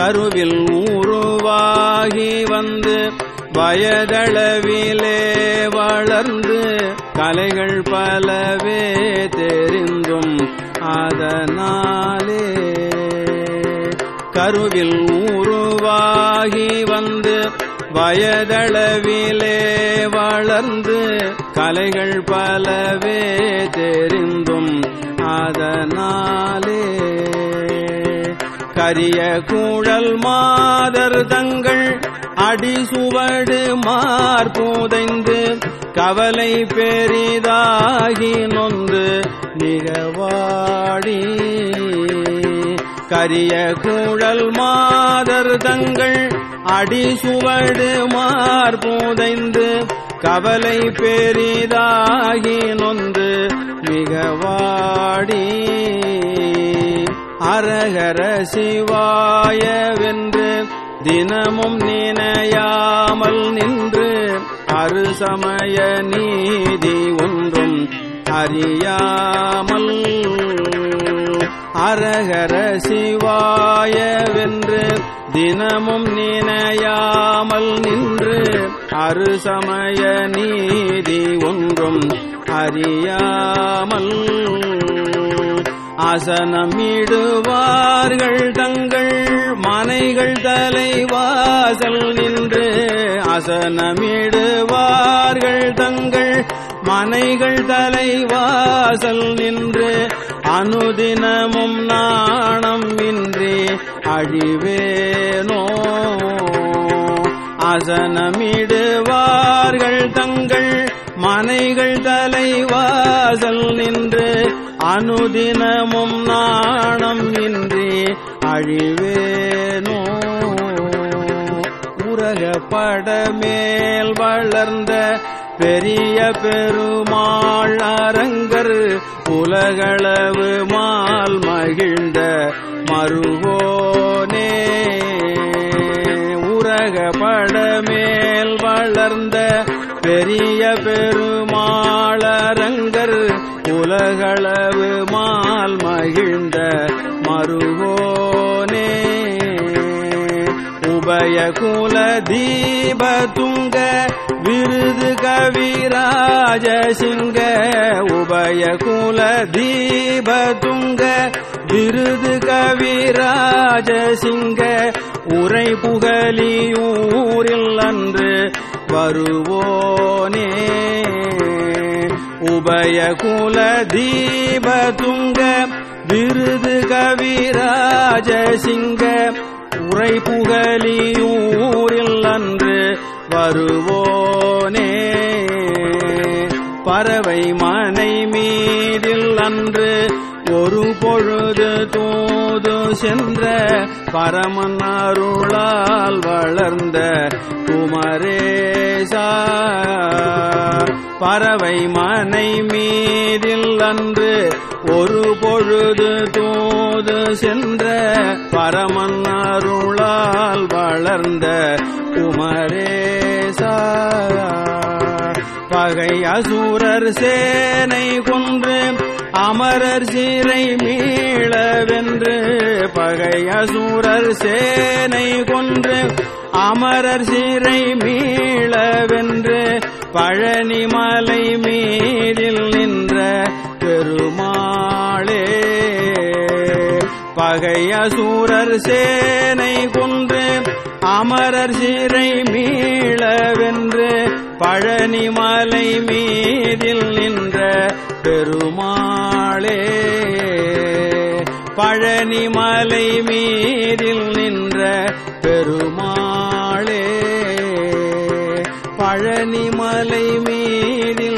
கருவில் ஊருவாகி வந்து வயதளவிலே வளர்ந்து கலைகள் பலவே தெரிந்தும் அதனாலே கருவில் ஊருவாகி வந்து வயதளவிலே வளர்ந்து கலைகள் பலவே தெரிந்தும் அதனாலே அரிய கூழல் மாதர் தங்கள் அடிசுவடு மார்புதைந்து கவலை பெரிதாகி நொந்து நிகவாடி கரிய கூழல் மாதர் தங்கள் அடிசுவடு மார்புதைந்து கவலை பெரிதாகி நொந்து மிகவாடி அரகர சிவாயவென்று தினமும் நினையாமல் நின்று அரு சமய நீதி ஒன்றும் அறியாமல். அரகர சிவாயவென்று தினமும் நினையாமல் நின்று அரு சமய நீதி ஒன்றும் அறியாமல். அசனமிடுவார்கள் தங்கள் மனைகள் தலைவாசல் நின்று அசனமிடுவார்கள் தங்கள் மனைகள் தலைவாசல் நின்று அனுதினமும் நாணம் இன்றி அழிவேனோ? அசனமிடுவார்கள் தங்கள் மனைகள் தலைவாசல் நின்று அனுதினமும் நாணம் இன்றி அழிவேனோ? உலகப்பட மேல் வளர்ந்த பெரிய பெருமாள் அரங்கர் உலகளவு மால் மகிழ்ந்த மருவோனே உலகப்பட மேல் வளர்ந்த பெரிய பெரு களவு மால் மகிழ்ந்த மருகோனே. உபய குல தீப துங்க விருது கவிராஜ சிங்க. உபய குல தீப துங்க விருது கவிராஜ சிங்க. உரை புகழியூரில் அன்று வருவோனே. உபய குல தீப துங்க விருது கவிராஜ சிங்க உரை புகலியூரில் அன்று வருவோனே. பறவை மனை மீதில் அன்று ஒரு பொழுது தூது சென்ற பரமன் அருளால் வளர்ந்த குமரேசா. பறவை மனை மீதில் அன்று ஒரு பொழுது தூது சென்ற பரமன் அருளால் வளர்ந்த குமரேசா. பகை அசூரர் சேனை கொன்று அமரர் சீரை மீளவென்று பகை அசூரர் சேனை கொன்று அமரர் சீரை மீளவென்று பழனிமலை மீதில் நின்ற பெருமாளே. பகை அசூரர் சேனை கொன்று அமரர் சீரை மீளவென்று பழனிமலை மீதில் நின்ற பெருமாளே பழனிமலை மீதில் நின்ற பெருமாளே பழனிமலை மீதில்